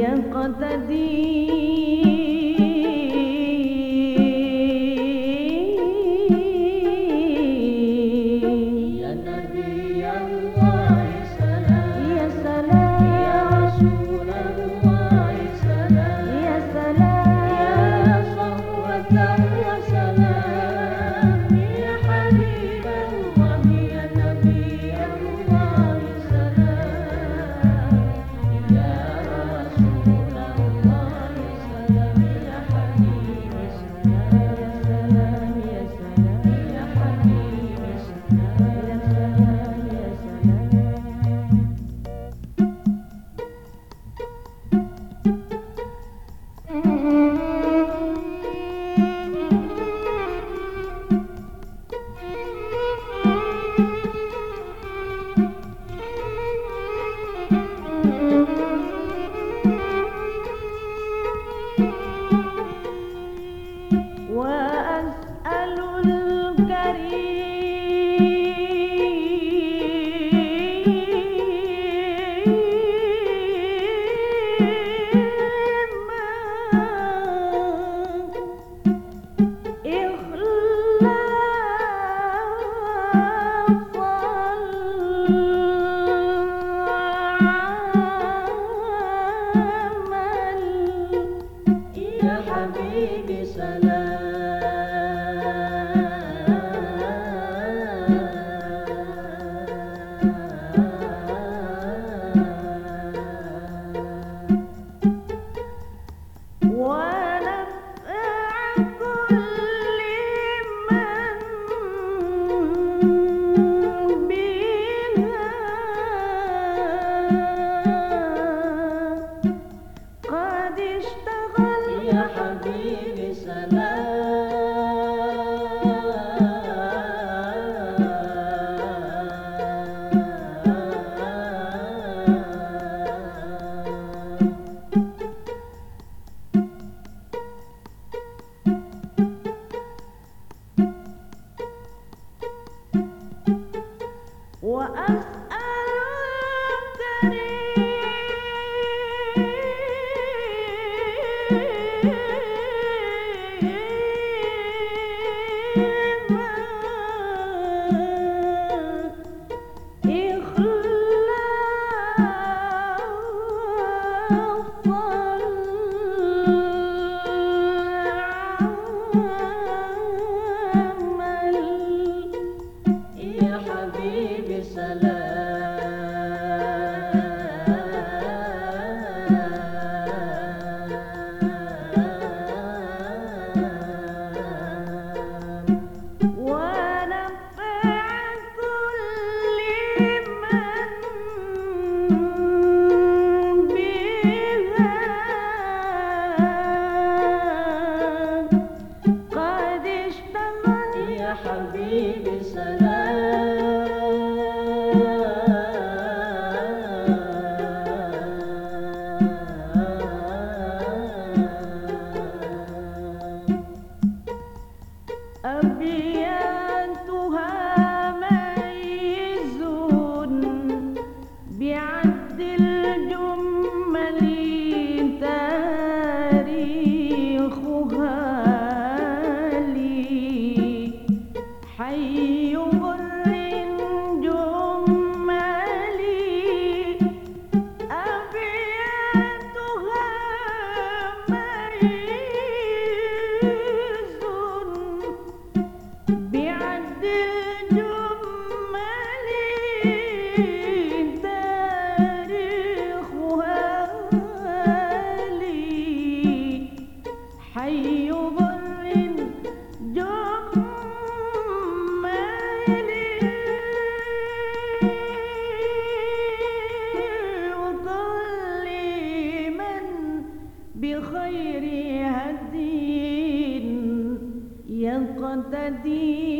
يقتدي. What? الدين